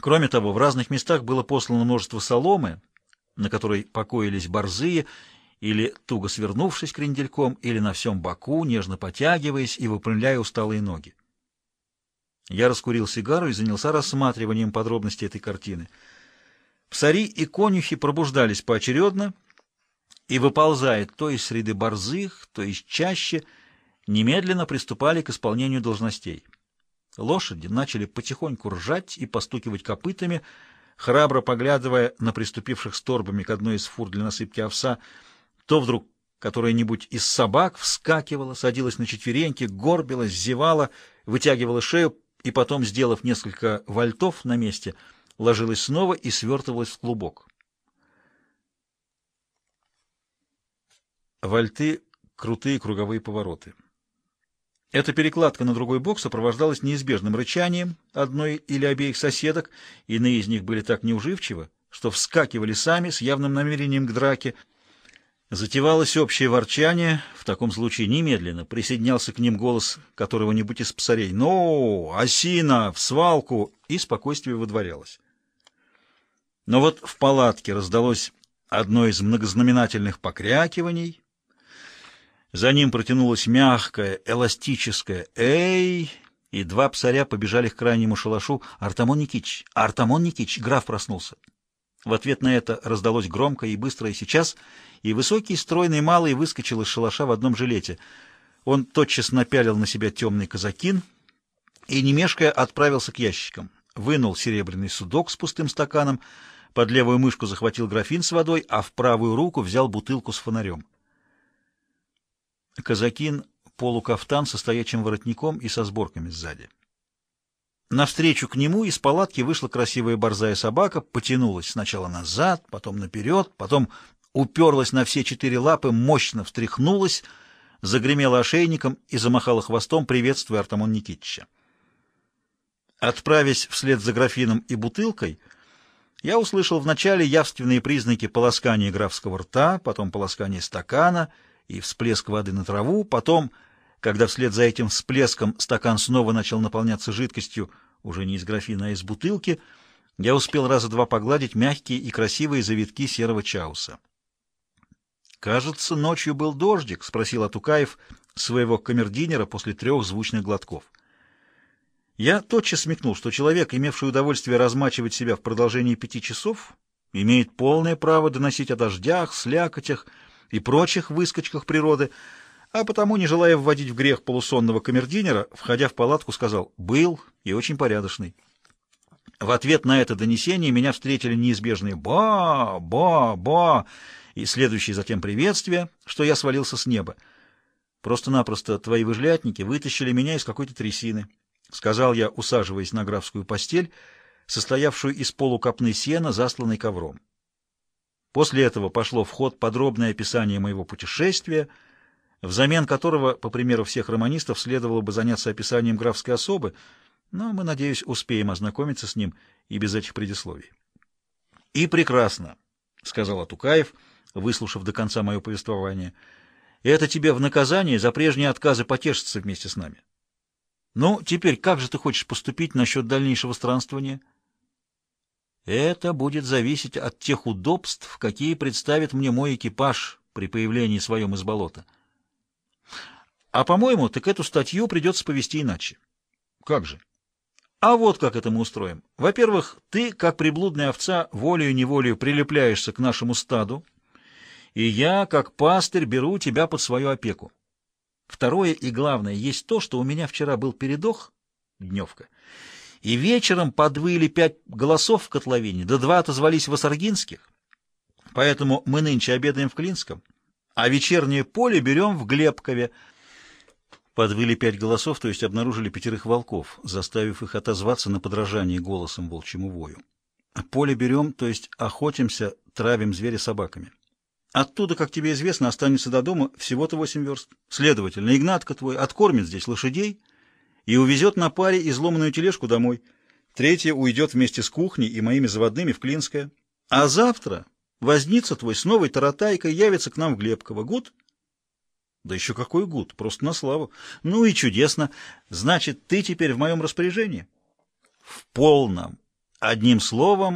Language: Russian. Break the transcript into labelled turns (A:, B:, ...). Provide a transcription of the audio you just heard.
A: Кроме того, в разных местах было послано множество соломы, на которой покоились борзые, или туго свернувшись крендельком, или на всем боку, нежно потягиваясь и выпрямляя усталые ноги. Я раскурил сигару и занялся рассматриванием подробностей этой картины. Псари и конюхи пробуждались поочередно, и, выползая то из среды борзых, то из чаще, немедленно приступали к исполнению должностей. Лошади начали потихоньку ржать и постукивать копытами, храбро поглядывая на приступивших с торбами к одной из фур для насыпки овса, то вдруг которая-нибудь из собак вскакивала, садилась на четвереньки, горбилась, зевала, вытягивала шею и потом, сделав несколько вальтов на месте, ложилась снова и свертывалась в клубок. Вальты — крутые круговые повороты. Эта перекладка на другой бок сопровождалась неизбежным рычанием одной или обеих соседок, иные из них были так неуживчивы, что вскакивали сами с явным намерением к драке. Затевалось общее ворчание, в таком случае немедленно присоединялся к ним голос которого-нибудь из псарей «Ну, осина, в свалку!» и спокойствие выдворялось. Но вот в палатке раздалось одно из многознаменательных покрякиваний — за ним протянулось мягкое, эластическое «Эй!» и два псаря побежали к крайнему шалашу. «Артамон Никич! Артамон Никич!» Граф проснулся. В ответ на это раздалось громко и быстро и сейчас, и высокий, стройный малый выскочил из шалаша в одном жилете. Он тотчас напялил на себя темный казакин и, не мешкая, отправился к ящикам. Вынул серебряный судок с пустым стаканом, под левую мышку захватил графин с водой, а в правую руку взял бутылку с фонарем. Казакин — полукафтан со стоячим воротником и со сборками сзади. Навстречу к нему из палатки вышла красивая борзая собака, потянулась сначала назад, потом наперед, потом уперлась на все четыре лапы, мощно встряхнулась, загремела ошейником и замахала хвостом, приветствуя Артамон Никитича. Отправясь вслед за графином и бутылкой, я услышал вначале явственные признаки полоскания графского рта, потом полоскания стакана — и всплеск воды на траву, потом, когда вслед за этим всплеском стакан снова начал наполняться жидкостью, уже не из графина, а из бутылки, я успел раза два погладить мягкие и красивые завитки серого чауса. «Кажется, ночью был дождик?» — спросил Атукаев своего камердинера после трех звучных глотков. Я тотчас смекнул, что человек, имевший удовольствие размачивать себя в продолжении пяти часов, имеет полное право доносить о дождях, слякотях, и прочих выскочках природы, а потому, не желая вводить в грех полусонного камердинера, входя в палатку, сказал «был и очень порядочный». В ответ на это донесение меня встретили неизбежные «ба, ба, ба» и следующие затем приветствия, что я свалился с неба. Просто-напросто твои выжлятники вытащили меня из какой-то трясины, — сказал я, усаживаясь на графскую постель, состоявшую из полукопны сена, засланной ковром. После этого пошло в ход подробное описание моего путешествия, взамен которого, по примеру всех романистов, следовало бы заняться описанием графской особы, но мы, надеюсь, успеем ознакомиться с ним и без этих предисловий. — И прекрасно, — сказал Атукаев, выслушав до конца мое повествование. — Это тебе в наказание за прежние отказы потешиться вместе с нами. Ну, теперь как же ты хочешь поступить насчет дальнейшего странствования? — это будет зависеть от тех удобств, какие представит мне мой экипаж при появлении своем из болота. А, по-моему, так эту статью придется повести иначе. Как же? А вот как это мы устроим. Во-первых, ты, как приблудная овца, волею-неволею прилепляешься к нашему стаду, и я, как пастырь, беру тебя под свою опеку. Второе и главное есть то, что у меня вчера был передох, дневка, и вечером подвыли пять голосов в котловине, да два отозвались в Осаргинских. Поэтому мы нынче обедаем в Клинском, а вечернее поле берем в Глебкове. Подвыли пять голосов, то есть обнаружили пятерых волков, заставив их отозваться на подражание голосом волчьему вою. Поле берем, то есть охотимся, травим зверя собаками. Оттуда, как тебе известно, останется до дома всего-то восемь верст. Следовательно, Игнатка твой откормит здесь лошадей, и увезет на паре изломанную тележку домой. Третья уйдет вместе с кухней и моими заводными в Клинское. А завтра возница твой с новой таратайкой явится к нам в Глебково. Гуд? Да еще какой гуд, просто на славу. Ну и чудесно. Значит, ты теперь в моем распоряжении? В полном. Одним словом,